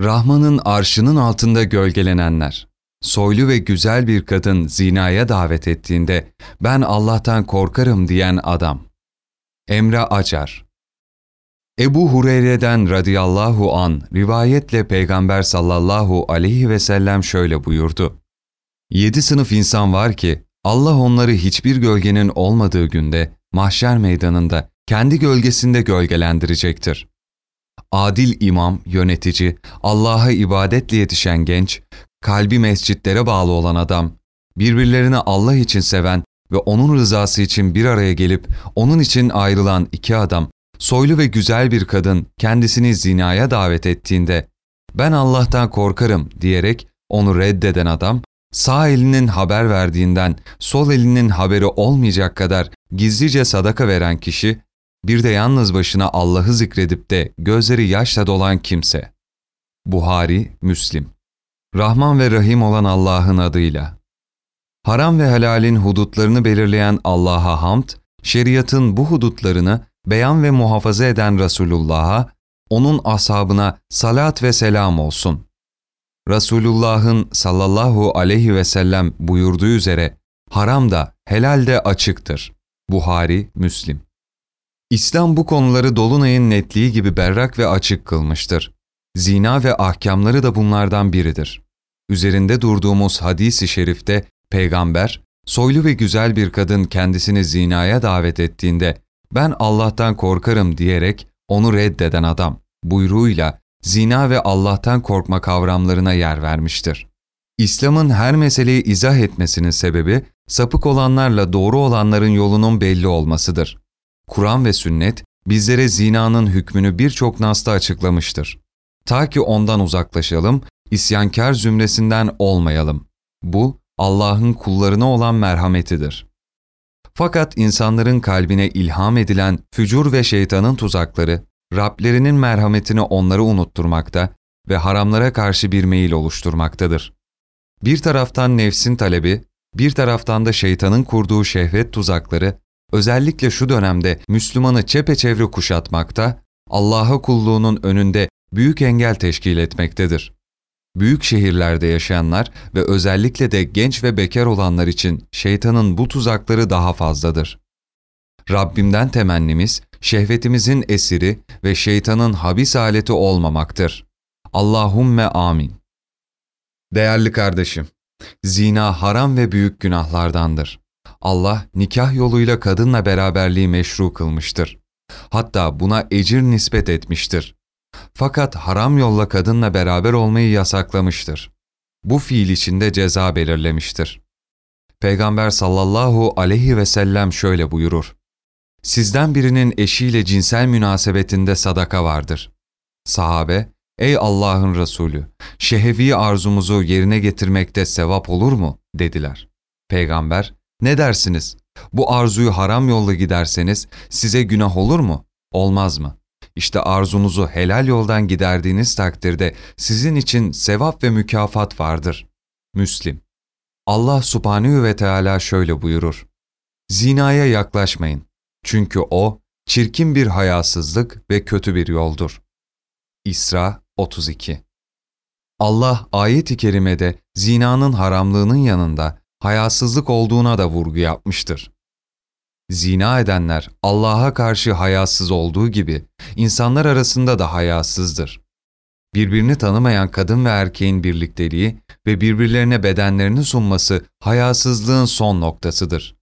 Rahman'ın arşının altında gölgelenenler. Soylu ve güzel bir kadın zinaya davet ettiğinde ben Allah'tan korkarım diyen adam. Emre Acar Ebu Hureyre'den radıyallahu an rivayetle Peygamber sallallahu aleyhi ve sellem şöyle buyurdu. Yedi sınıf insan var ki Allah onları hiçbir gölgenin olmadığı günde mahşer meydanında kendi gölgesinde gölgelendirecektir. Adil imam, yönetici, Allah'a ibadetle yetişen genç, kalbi mescitlere bağlı olan adam, birbirlerini Allah için seven ve O'nun rızası için bir araya gelip O'nun için ayrılan iki adam, soylu ve güzel bir kadın kendisini zinaya davet ettiğinde, ben Allah'tan korkarım diyerek onu reddeden adam, sağ elinin haber verdiğinden sol elinin haberi olmayacak kadar gizlice sadaka veren kişi, bir de yalnız başına Allah'ı zikredip de gözleri yaşla dolan kimse. Buhari, Müslim Rahman ve Rahim olan Allah'ın adıyla. Haram ve helalin hudutlarını belirleyen Allah'a hamd, şeriatın bu hudutlarını beyan ve muhafaza eden Resulullah'a, onun ashabına salat ve selam olsun. Resulullah'ın sallallahu aleyhi ve sellem buyurduğu üzere, haram da helal de açıktır. Buhari, Müslim. İslam bu konuları Dolunay'ın netliği gibi berrak ve açık kılmıştır. Zina ve ahkamları da bunlardan biridir. Üzerinde durduğumuz hadis-i şerifte peygamber, soylu ve güzel bir kadın kendisini zinaya davet ettiğinde ben Allah'tan korkarım diyerek onu reddeden adam buyruğuyla zina ve Allah'tan korkma kavramlarına yer vermiştir. İslam'ın her meseleyi izah etmesinin sebebi sapık olanlarla doğru olanların yolunun belli olmasıdır. Kur'an ve sünnet bizlere zinanın hükmünü birçok nasta açıklamıştır. Ta ki ondan uzaklaşalım, isyankar zümresinden olmayalım. Bu Allah'ın kullarına olan merhametidir. Fakat insanların kalbine ilham edilen fücur ve şeytanın tuzakları, Rablerinin merhametini onları unutturmakta ve haramlara karşı bir meyil oluşturmaktadır. Bir taraftan nefsin talebi, bir taraftan da şeytanın kurduğu şehvet tuzakları, özellikle şu dönemde Müslümanı çepeçevre kuşatmakta, Allah'a kulluğunun önünde büyük engel teşkil etmektedir. Büyük şehirlerde yaşayanlar ve özellikle de genç ve bekar olanlar için şeytanın bu tuzakları daha fazladır. Rabbimden temennimiz, şehvetimizin esiri ve şeytanın habis aleti olmamaktır. Allahumme amin. Değerli kardeşim, zina haram ve büyük günahlardandır. Allah nikah yoluyla kadınla beraberliği meşru kılmıştır. Hatta buna ecir nispet etmiştir. Fakat haram yolla kadınla beraber olmayı yasaklamıştır. Bu fiil içinde ceza belirlemiştir. Peygamber sallallahu aleyhi ve sellem şöyle buyurur. Sizden birinin eşiyle cinsel münasebetinde sadaka vardır. Sahabe, ey Allah'ın Resulü, şehevi arzumuzu yerine getirmekte sevap olur mu? dediler. Peygamber, ne dersiniz? Bu arzuyu haram yolla giderseniz size günah olur mu? Olmaz mı? İşte arzunuzu helal yoldan giderdiğiniz takdirde sizin için sevap ve mükafat vardır. Müslim Allah subhanehu ve Teala şöyle buyurur. Zinaya yaklaşmayın. Çünkü o, çirkin bir hayasızlık ve kötü bir yoldur. İsra 32 Allah ayet-i kerimede zinanın haramlığının yanında hayasızlık olduğuna da vurgu yapmıştır. Zina edenler Allah'a karşı hayasız olduğu gibi insanlar arasında da hayasızdır. Birbirini tanımayan kadın ve erkeğin birlikteliği ve birbirlerine bedenlerini sunması hayasızlığın son noktasıdır.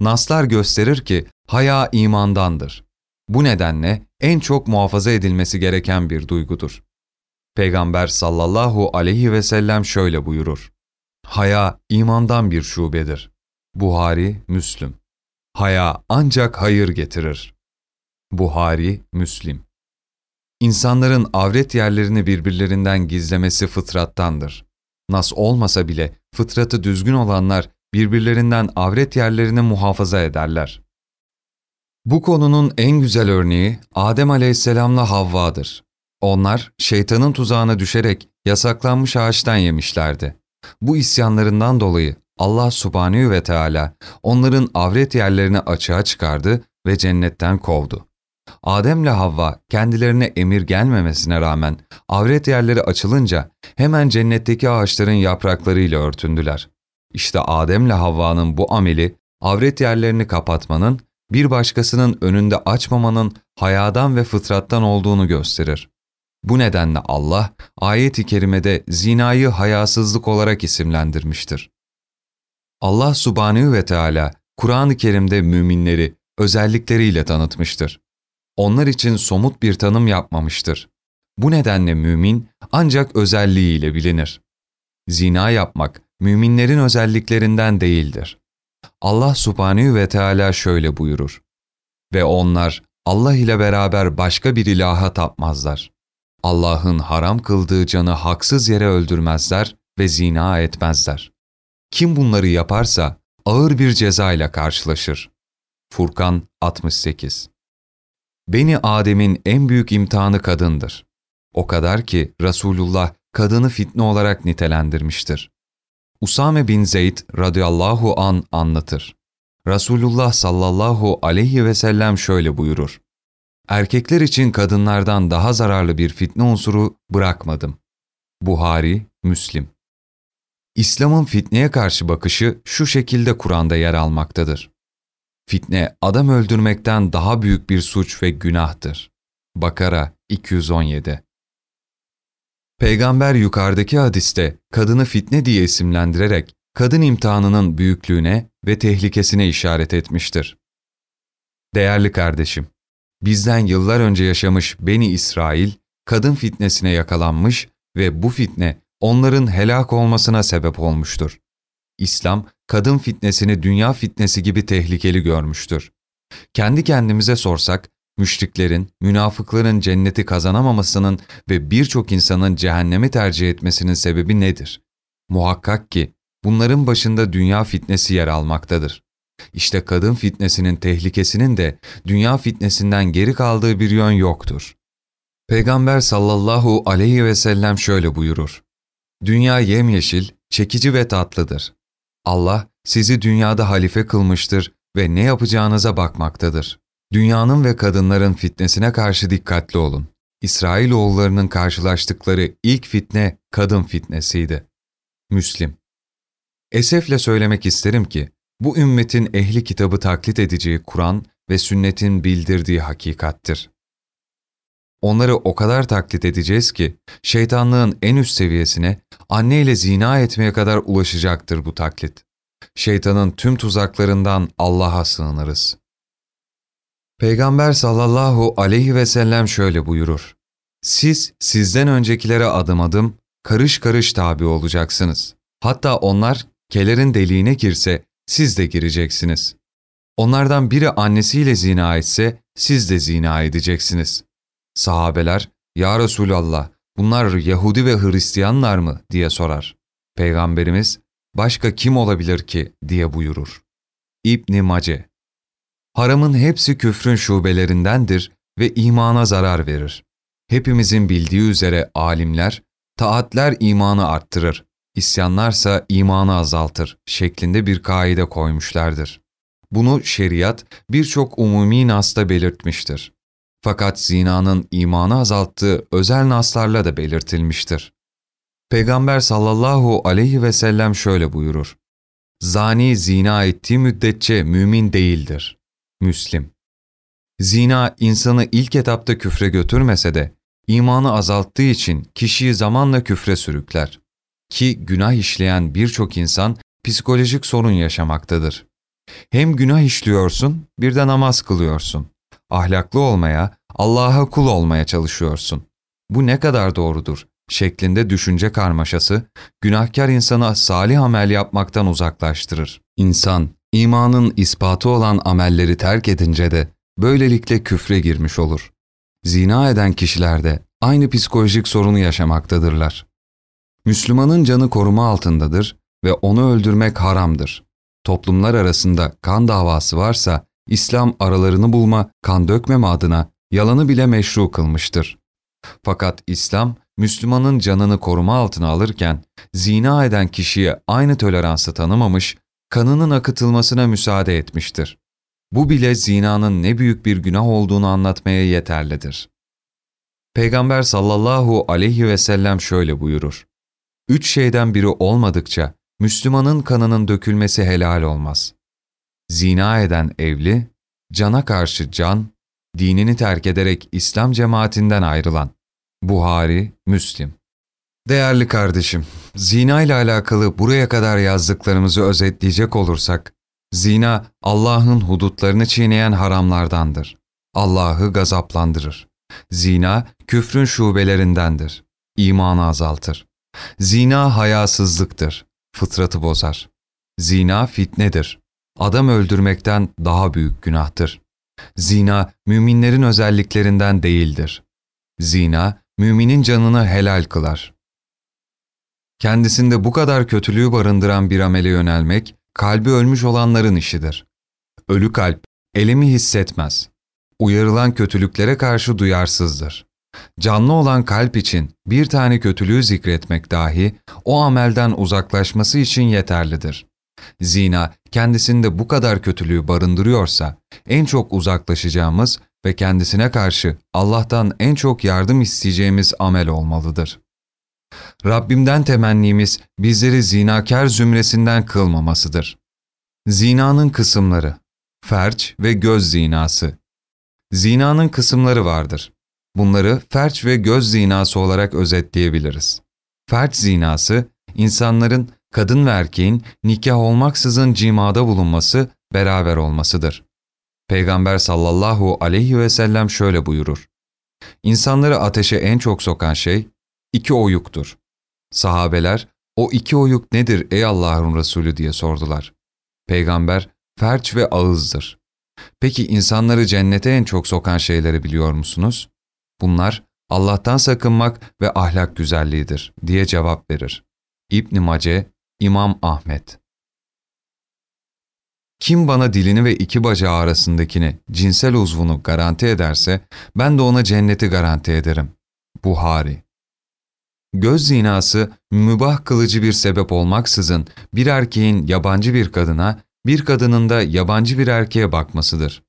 Naslar gösterir ki haya imandandır. Bu nedenle en çok muhafaza edilmesi gereken bir duygudur. Peygamber sallallahu aleyhi ve sellem şöyle buyurur. Haya imandan bir şubedir. Buhari, Müslüm. Haya ancak hayır getirir. Buhari, Müslim. İnsanların avret yerlerini birbirlerinden gizlemesi fıtrattandır. Nas olmasa bile fıtratı düzgün olanlar birbirlerinden avret yerlerini muhafaza ederler. Bu konunun en güzel örneği Adem aleyhisselamla Havva'dır. Onlar şeytanın tuzağına düşerek yasaklanmış ağaçtan yemişlerdi. Bu isyanlarından dolayı Allah subhanehu ve Teala onların avret yerlerini açığa çıkardı ve cennetten kovdu. Adem'le Havva kendilerine emir gelmemesine rağmen avret yerleri açılınca hemen cennetteki ağaçların yapraklarıyla örtündüler. İşte Adem'le Havva'nın bu ameli avret yerlerini kapatmanın, bir başkasının önünde açmamanın hayadan ve fıtrattan olduğunu gösterir. Bu nedenle Allah ayet-i kerimede zinayı hayasızlık olarak isimlendirmiştir. Allah subhanehu ve Teala Kur'an-ı Kerim'de müminleri özellikleriyle tanıtmıştır. Onlar için somut bir tanım yapmamıştır. Bu nedenle mümin ancak özelliğiyle bilinir. Zina yapmak müminlerin özelliklerinden değildir. Allah subhanehu ve Teala şöyle buyurur. Ve onlar Allah ile beraber başka bir ilaha tapmazlar. Allah'ın haram kıldığı canı haksız yere öldürmezler ve zina etmezler. Kim bunları yaparsa ağır bir ceza ile karşılaşır. Furkan 68 Beni Adem'in en büyük imtihanı kadındır. O kadar ki Resulullah kadını fitne olarak nitelendirmiştir. Usame bin Zeyd radıyallahu an anlatır. Resulullah sallallahu aleyhi ve sellem şöyle buyurur. Erkekler için kadınlardan daha zararlı bir fitne unsuru bırakmadım. Buhari, Müslim. İslam'ın fitneye karşı bakışı şu şekilde Kur'an'da yer almaktadır. Fitne adam öldürmekten daha büyük bir suç ve günahtır. Bakara 217 Peygamber yukarıdaki hadiste kadını fitne diye isimlendirerek kadın imtihanının büyüklüğüne ve tehlikesine işaret etmiştir. Değerli kardeşim, bizden yıllar önce yaşamış Beni İsrail, kadın fitnesine yakalanmış ve bu fitne onların helak olmasına sebep olmuştur. İslam, kadın fitnesini dünya fitnesi gibi tehlikeli görmüştür. Kendi kendimize sorsak, müşriklerin, münafıkların cenneti kazanamamasının ve birçok insanın cehennemi tercih etmesinin sebebi nedir? Muhakkak ki bunların başında dünya fitnesi yer almaktadır. İşte kadın fitnesinin tehlikesinin de dünya fitnesinden geri kaldığı bir yön yoktur. Peygamber sallallahu aleyhi ve sellem şöyle buyurur. Dünya yemyeşil, çekici ve tatlıdır. Allah sizi dünyada halife kılmıştır ve ne yapacağınıza bakmaktadır. Dünyanın ve kadınların fitnesine karşı dikkatli olun. İsrailoğullarının karşılaştıkları ilk fitne kadın fitnesiydi. Müslim Esefle söylemek isterim ki, bu ümmetin ehli kitabı taklit edeceği Kur'an ve sünnetin bildirdiği hakikattir. Onları o kadar taklit edeceğiz ki, şeytanlığın en üst seviyesine, anneyle zina etmeye kadar ulaşacaktır bu taklit. Şeytanın tüm tuzaklarından Allah'a sığınırız. Peygamber sallallahu aleyhi ve sellem şöyle buyurur. Siz sizden öncekilere adım adım, karış karış tabi olacaksınız. Hatta onlar kelerin deliğine girse siz de gireceksiniz. Onlardan biri annesiyle zina etse siz de zina edeceksiniz. Sahabeler, Ya Resulallah bunlar Yahudi ve Hristiyanlar mı diye sorar. Peygamberimiz, başka kim olabilir ki diye buyurur. İbni Mace Haramın hepsi küfrün şubelerindendir ve imana zarar verir. Hepimizin bildiği üzere alimler, taatler imanı arttırır, isyanlarsa imanı azaltır şeklinde bir kaide koymuşlardır. Bunu şeriat birçok umumi nasta belirtmiştir. Fakat zinanın imanı azalttığı özel naslarla da belirtilmiştir. Peygamber sallallahu aleyhi ve sellem şöyle buyurur. Zani zina ettiği müddetçe mümin değildir. Müslim Zina insanı ilk etapta küfre götürmese de imanı azalttığı için kişiyi zamanla küfre sürükler. Ki günah işleyen birçok insan psikolojik sorun yaşamaktadır. Hem günah işliyorsun, bir de namaz kılıyorsun. Ahlaklı olmaya, Allah'a kul olmaya çalışıyorsun. Bu ne kadar doğrudur? şeklinde düşünce karmaşası, günahkar insana salih amel yapmaktan uzaklaştırır. İnsan, imanın ispatı olan amelleri terk edince de böylelikle küfre girmiş olur. Zina eden kişiler de aynı psikolojik sorunu yaşamaktadırlar. Müslümanın canı koruma altındadır ve onu öldürmek haramdır. Toplumlar arasında kan davası varsa İslam aralarını bulma, kan dökmeme adına yalanı bile meşru kılmıştır. Fakat İslam, Müslümanın canını koruma altına alırken, zina eden kişiye aynı toleransı tanımamış, kanının akıtılmasına müsaade etmiştir. Bu bile zinanın ne büyük bir günah olduğunu anlatmaya yeterlidir. Peygamber sallallahu aleyhi ve sellem şöyle buyurur. Üç şeyden biri olmadıkça Müslümanın kanının dökülmesi helal olmaz. Zina eden evli, cana karşı can, dinini terk ederek İslam cemaatinden ayrılan. Buhari, Müslim. Değerli kardeşim, zina ile alakalı buraya kadar yazdıklarımızı özetleyecek olursak, zina Allah'ın hudutlarını çiğneyen haramlardandır. Allah'ı gazaplandırır. Zina küfrün şubelerindendir. İmanı azaltır. Zina hayasızlıktır. Fıtratı bozar. Zina fitnedir. Adam öldürmekten daha büyük günahtır. Zina müminlerin özelliklerinden değildir. Zina müminin canını helal kılar. Kendisinde bu kadar kötülüğü barındıran bir amele yönelmek, kalbi ölmüş olanların işidir. Ölü kalp, elemi hissetmez. Uyarılan kötülüklere karşı duyarsızdır. Canlı olan kalp için bir tane kötülüğü zikretmek dahi o amelden uzaklaşması için yeterlidir. Zina kendisinde bu kadar kötülüğü barındırıyorsa en çok uzaklaşacağımız ve kendisine karşı Allah'tan en çok yardım isteyeceğimiz amel olmalıdır. Rabbimden temennimiz bizleri zinakar zümresinden kılmamasıdır. Zinanın kısımları, ferç ve göz zinası. Zinanın kısımları vardır. Bunları ferç ve göz zinası olarak özetleyebiliriz. Ferç zinası, insanların kadın ve erkeğin nikah olmaksızın cimada bulunması, beraber olmasıdır. Peygamber sallallahu aleyhi ve sellem şöyle buyurur. İnsanları ateşe en çok sokan şey iki oyuktur. Sahabeler, o iki oyuk nedir ey Allah'ın Resulü diye sordular. Peygamber, ferç ve ağızdır. Peki insanları cennete en çok sokan şeyleri biliyor musunuz? Bunlar Allah'tan sakınmak ve ahlak güzelliğidir diye cevap verir. İbn Mace, İmam Ahmet Kim bana dilini ve iki bacağı arasındakini, cinsel uzvunu garanti ederse, ben de ona cenneti garanti ederim. Buhari Göz zinası, mübah kılıcı bir sebep olmaksızın bir erkeğin yabancı bir kadına, bir kadının da yabancı bir erkeğe bakmasıdır.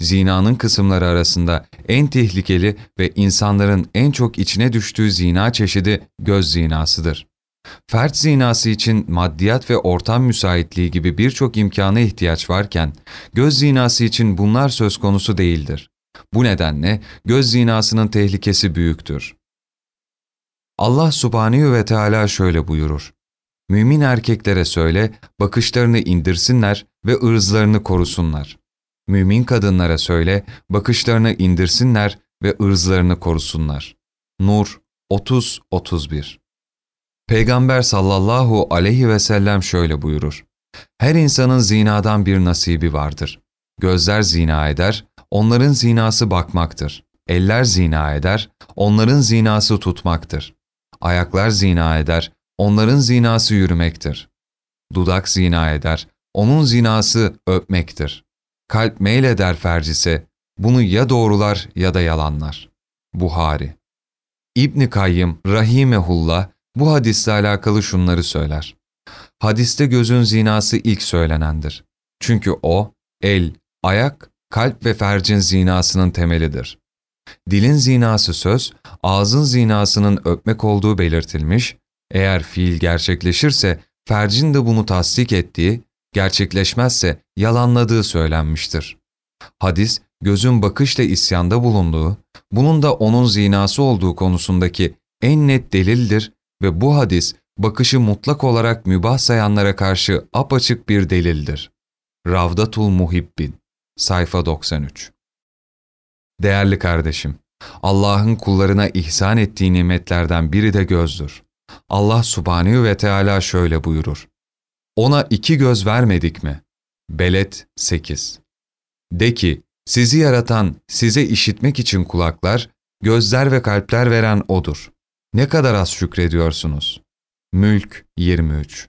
Zinanın kısımları arasında en tehlikeli ve insanların en çok içine düştüğü zina çeşidi göz zinasıdır. Fert zinası için maddiyat ve ortam müsaitliği gibi birçok imkana ihtiyaç varken, göz zinası için bunlar söz konusu değildir. Bu nedenle göz zinasının tehlikesi büyüktür. Allah subhanehu ve Teala şöyle buyurur. Mümin erkeklere söyle, bakışlarını indirsinler ve ırzlarını korusunlar. Mümin kadınlara söyle, bakışlarını indirsinler ve ırzlarını korusunlar. Nur 30-31 Peygamber sallallahu aleyhi ve sellem şöyle buyurur. Her insanın zinadan bir nasibi vardır. Gözler zina eder, onların zinası bakmaktır. Eller zina eder, onların zinası tutmaktır. Ayaklar zina eder, onların zinası yürümektir. Dudak zina eder, onun zinası öpmektir. Kalp meyleder fercise, bunu ya doğrular ya da yalanlar. Buhari İbni Kayyım Rahimehullah bu hadisle alakalı şunları söyler. Hadiste gözün zinası ilk söylenendir. Çünkü o, el, ayak, kalp ve fercin zinasının temelidir. Dilin zinası söz, ağzın zinasının öpmek olduğu belirtilmiş, eğer fiil gerçekleşirse fercin de bunu tasdik ettiği, gerçekleşmezse yalanladığı söylenmiştir. Hadis, gözün bakışla isyanda bulunduğu, bunun da onun zinası olduğu konusundaki en net delildir ve bu hadis bakışı mutlak olarak mübah sayanlara karşı apaçık bir delildir. Ravdatul Muhibbin, sayfa 93 Değerli kardeşim, Allah'ın kullarına ihsan ettiği nimetlerden biri de gözdür. Allah subhanehu ve Teala şöyle buyurur. Ona iki göz vermedik mi? Belet 8 De ki, sizi yaratan, size işitmek için kulaklar, gözler ve kalpler veren O'dur. Ne kadar az şükrediyorsunuz? Mülk 23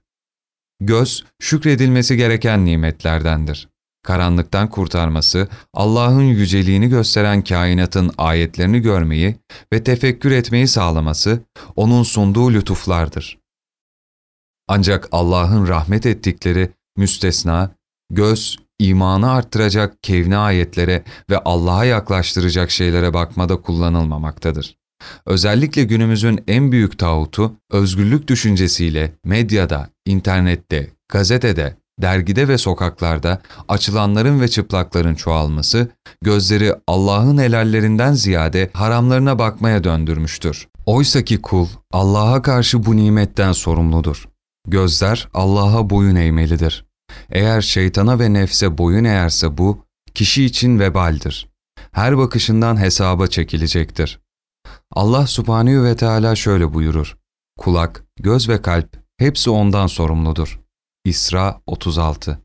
Göz, şükredilmesi gereken nimetlerdendir. Karanlıktan kurtarması, Allah'ın yüceliğini gösteren kainatın ayetlerini görmeyi ve tefekkür etmeyi sağlaması, O'nun sunduğu lütuflardır. Ancak Allah'ın rahmet ettikleri müstesna, göz, imanı arttıracak kevni ayetlere ve Allah'a yaklaştıracak şeylere bakmada kullanılmamaktadır. Özellikle günümüzün en büyük tağutu, özgürlük düşüncesiyle medyada, internette, gazetede, dergide ve sokaklarda açılanların ve çıplakların çoğalması, gözleri Allah'ın helallerinden ziyade haramlarına bakmaya döndürmüştür. Oysaki kul, Allah'a karşı bu nimetten sorumludur. Gözler Allah'a boyun eğmelidir. Eğer şeytana ve nefse boyun eğerse bu, kişi için vebaldir. Her bakışından hesaba çekilecektir. Allah subhanehu ve Teala şöyle buyurur. Kulak, göz ve kalp hepsi ondan sorumludur. İsra 36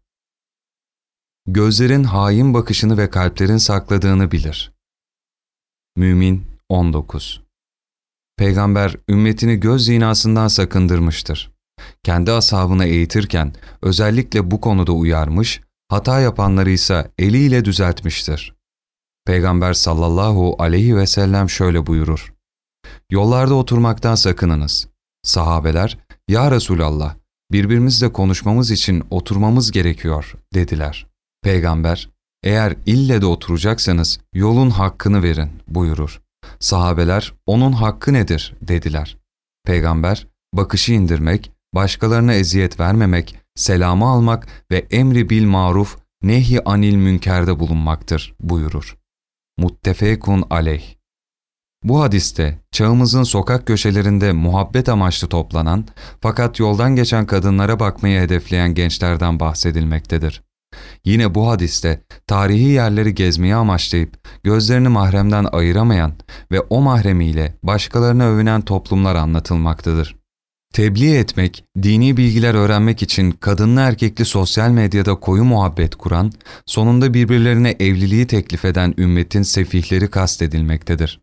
Gözlerin hain bakışını ve kalplerin sakladığını bilir. Mümin 19 Peygamber ümmetini göz zinasından sakındırmıştır. Kendi ashabını eğitirken özellikle bu konuda uyarmış, hata yapanları ise eliyle düzeltmiştir. Peygamber sallallahu aleyhi ve sellem şöyle buyurur. Yollarda oturmaktan sakınınız. Sahabeler, Ya Resulallah, birbirimizle konuşmamız için oturmamız gerekiyor, dediler. Peygamber, eğer ille de oturacaksanız yolun hakkını verin, buyurur. Sahabeler, onun hakkı nedir, dediler. Peygamber, bakışı indirmek, başkalarına eziyet vermemek, selamı almak ve emri bil maruf, nehi anil münkerde bulunmaktır, buyurur. Muttefekun aleyh bu hadiste çağımızın sokak köşelerinde muhabbet amaçlı toplanan fakat yoldan geçen kadınlara bakmayı hedefleyen gençlerden bahsedilmektedir. Yine bu hadiste tarihi yerleri gezmeyi amaçlayıp gözlerini mahremden ayıramayan ve o mahremiyle başkalarına övünen toplumlar anlatılmaktadır. Tebliğ etmek, dini bilgiler öğrenmek için kadınlı erkekli sosyal medyada koyu muhabbet kuran, sonunda birbirlerine evliliği teklif eden ümmetin sefihleri kastedilmektedir.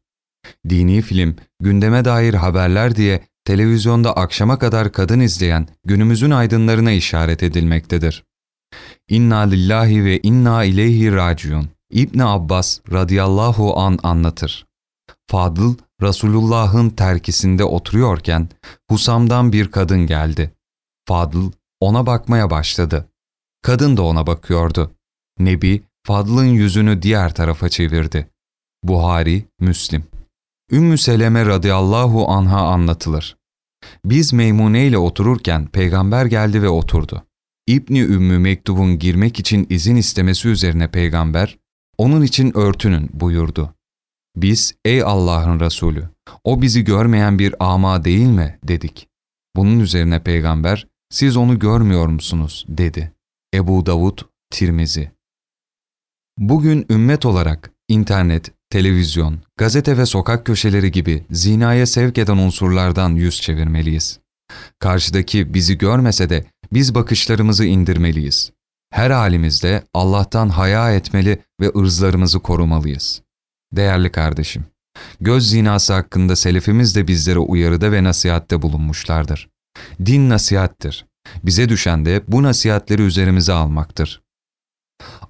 Dini film, gündeme dair haberler diye televizyonda akşama kadar kadın izleyen günümüzün aydınlarına işaret edilmektedir. İnna lillahi ve inna ileyhi raciun. İbn Abbas radıyallahu an anlatır. Fadıl Resulullah'ın terkisinde oturuyorken Husam'dan bir kadın geldi. Fadıl ona bakmaya başladı. Kadın da ona bakıyordu. Nebi Fadıl'ın yüzünü diğer tarafa çevirdi. Buhari, Müslim. Ümmü Seleme radıyallahu anha anlatılır. Biz Meymune ile otururken peygamber geldi ve oturdu. İbni Ümmü mektubun girmek için izin istemesi üzerine peygamber, onun için örtünün buyurdu. Biz, ey Allah'ın Resulü, o bizi görmeyen bir ama değil mi dedik. Bunun üzerine peygamber, siz onu görmüyor musunuz dedi. Ebu Davud, Tirmizi. Bugün ümmet olarak internet, televizyon, gazete ve sokak köşeleri gibi zinaya sevk eden unsurlardan yüz çevirmeliyiz. Karşıdaki bizi görmese de biz bakışlarımızı indirmeliyiz. Her halimizde Allah'tan haya etmeli ve ırzlarımızı korumalıyız. Değerli kardeşim, göz zinası hakkında selefimiz de bizlere uyarıda ve nasihatte bulunmuşlardır. Din nasihattir. Bize düşen de bu nasihatleri üzerimize almaktır.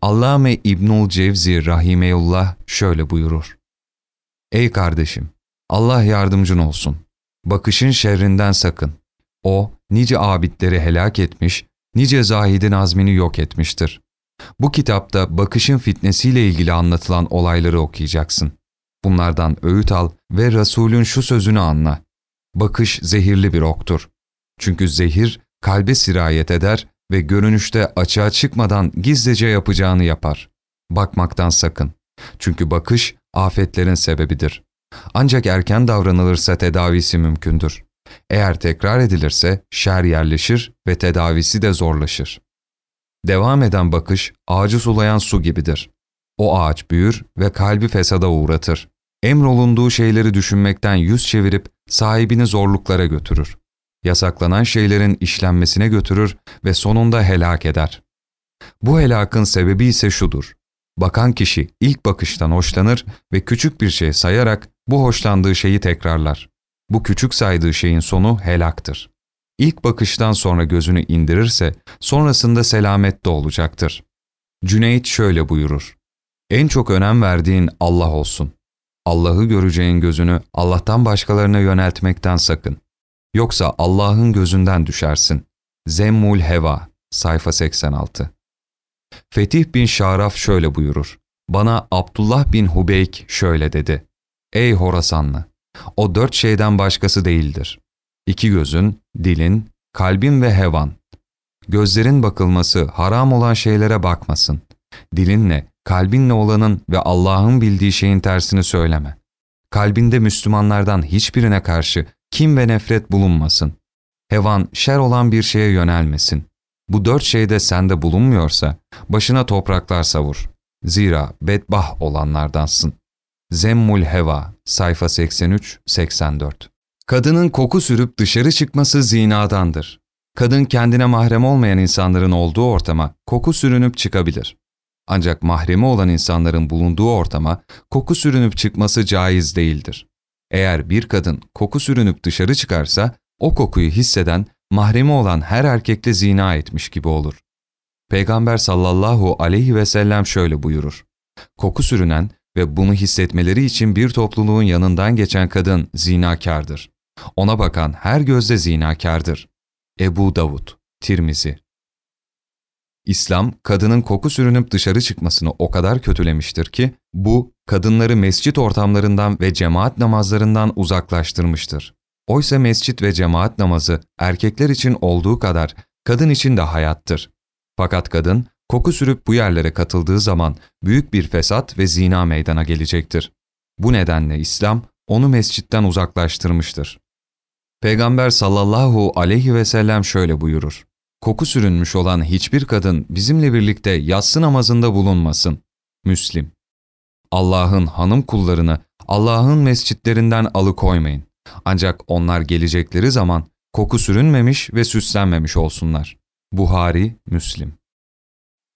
Allame İbnül Cevzi Rahimeullah şöyle buyurur. Ey kardeşim! Allah yardımcın olsun. Bakışın şerrinden sakın. O, nice abidleri helak etmiş, nice zahidin azmini yok etmiştir. Bu kitapta bakışın fitnesiyle ilgili anlatılan olayları okuyacaksın. Bunlardan öğüt al ve Resulün şu sözünü anla. Bakış zehirli bir oktur. Çünkü zehir kalbe sirayet eder ve görünüşte açığa çıkmadan gizlice yapacağını yapar. Bakmaktan sakın. Çünkü bakış afetlerin sebebidir. Ancak erken davranılırsa tedavisi mümkündür. Eğer tekrar edilirse şer yerleşir ve tedavisi de zorlaşır. Devam eden bakış ağacı sulayan su gibidir. O ağaç büyür ve kalbi fesada uğratır. Emrolunduğu şeyleri düşünmekten yüz çevirip sahibini zorluklara götürür yasaklanan şeylerin işlenmesine götürür ve sonunda helak eder. Bu helakın sebebi ise şudur. Bakan kişi ilk bakıştan hoşlanır ve küçük bir şey sayarak bu hoşlandığı şeyi tekrarlar. Bu küçük saydığı şeyin sonu helaktır. İlk bakıştan sonra gözünü indirirse sonrasında selamette olacaktır. Cüneyt şöyle buyurur. En çok önem verdiğin Allah olsun. Allah'ı göreceğin gözünü Allah'tan başkalarına yöneltmekten sakın. Yoksa Allah'ın gözünden düşersin. Zemmul Heva sayfa 86 Fetih bin Şaraf şöyle buyurur. Bana Abdullah bin Hubeyk şöyle dedi. Ey Horasanlı! O dört şeyden başkası değildir. İki gözün, dilin, kalbin ve hevan. Gözlerin bakılması haram olan şeylere bakmasın. Dilinle, kalbinle olanın ve Allah'ın bildiği şeyin tersini söyleme. Kalbinde Müslümanlardan hiçbirine karşı kim ve nefret bulunmasın. Hevan şer olan bir şeye yönelmesin. Bu dört şeyde sende bulunmuyorsa, başına topraklar savur. Zira bedbah olanlardansın. Zemmul Heva, sayfa 83-84 Kadının koku sürüp dışarı çıkması zinadandır. Kadın kendine mahrem olmayan insanların olduğu ortama koku sürünüp çıkabilir. Ancak mahremi olan insanların bulunduğu ortama koku sürünüp çıkması caiz değildir. Eğer bir kadın koku sürünüp dışarı çıkarsa, o kokuyu hisseden, mahremi olan her erkekle zina etmiş gibi olur. Peygamber sallallahu aleyhi ve sellem şöyle buyurur. Koku sürünen ve bunu hissetmeleri için bir topluluğun yanından geçen kadın zinakardır. Ona bakan her gözde zinakardır. Ebu Davud, Tirmizi İslam, kadının koku sürünüp dışarı çıkmasını o kadar kötülemiştir ki, bu, kadınları mescit ortamlarından ve cemaat namazlarından uzaklaştırmıştır. Oysa mescit ve cemaat namazı erkekler için olduğu kadar kadın için de hayattır. Fakat kadın, koku sürüp bu yerlere katıldığı zaman büyük bir fesat ve zina meydana gelecektir. Bu nedenle İslam, onu mescitten uzaklaştırmıştır. Peygamber sallallahu aleyhi ve sellem şöyle buyurur. Koku sürünmüş olan hiçbir kadın bizimle birlikte yatsı namazında bulunmasın. Müslim. Allah'ın hanım kullarını Allah'ın mescitlerinden alıkoymayın. Ancak onlar gelecekleri zaman koku sürünmemiş ve süslenmemiş olsunlar. Buhari, Müslim.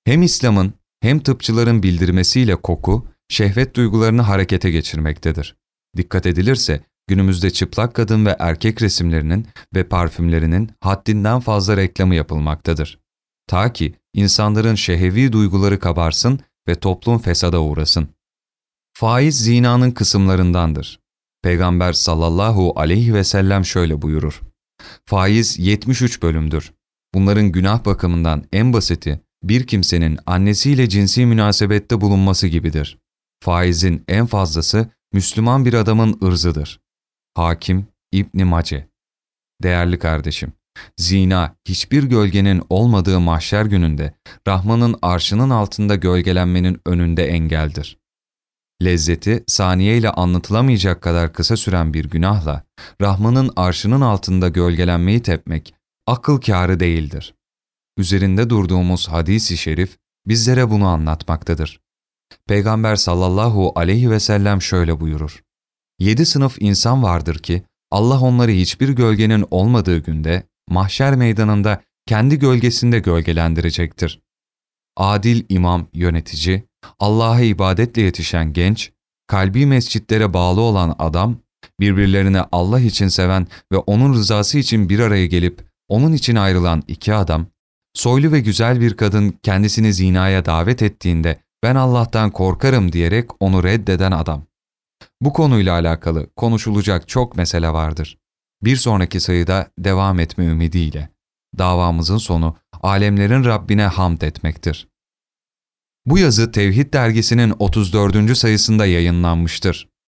Hem İslam'ın hem tıpçıların bildirmesiyle koku, şehvet duygularını harekete geçirmektedir. Dikkat edilirse günümüzde çıplak kadın ve erkek resimlerinin ve parfümlerinin haddinden fazla reklamı yapılmaktadır. Ta ki insanların şehevi duyguları kabarsın ve toplum fesada uğrasın. Faiz zinanın kısımlarındandır. Peygamber sallallahu aleyhi ve sellem şöyle buyurur. Faiz 73 bölümdür. Bunların günah bakımından en basiti bir kimsenin annesiyle cinsi münasebette bulunması gibidir. Faizin en fazlası Müslüman bir adamın ırzıdır. Hakim İbn Mace Değerli kardeşim, zina hiçbir gölgenin olmadığı mahşer gününde Rahman'ın arşının altında gölgelenmenin önünde engeldir. Lezzeti saniyeyle anlatılamayacak kadar kısa süren bir günahla Rahman'ın arşının altında gölgelenmeyi tepmek akıl kârı değildir. Üzerinde durduğumuz hadis-i şerif bizlere bunu anlatmaktadır. Peygamber sallallahu aleyhi ve sellem şöyle buyurur. Yedi sınıf insan vardır ki Allah onları hiçbir gölgenin olmadığı günde mahşer meydanında kendi gölgesinde gölgelendirecektir. Adil imam yönetici, Allah'a ibadetle yetişen genç, kalbi mescitlere bağlı olan adam, birbirlerini Allah için seven ve O'nun rızası için bir araya gelip O'nun için ayrılan iki adam, soylu ve güzel bir kadın kendisini zinaya davet ettiğinde ben Allah'tan korkarım diyerek onu reddeden adam. Bu konuyla alakalı konuşulacak çok mesele vardır. Bir sonraki sayıda devam etme ümidiyle. Davamızın sonu alemlerin Rabbine hamd etmektir. Bu yazı Tevhid dergisinin 34. sayısında yayınlanmıştır.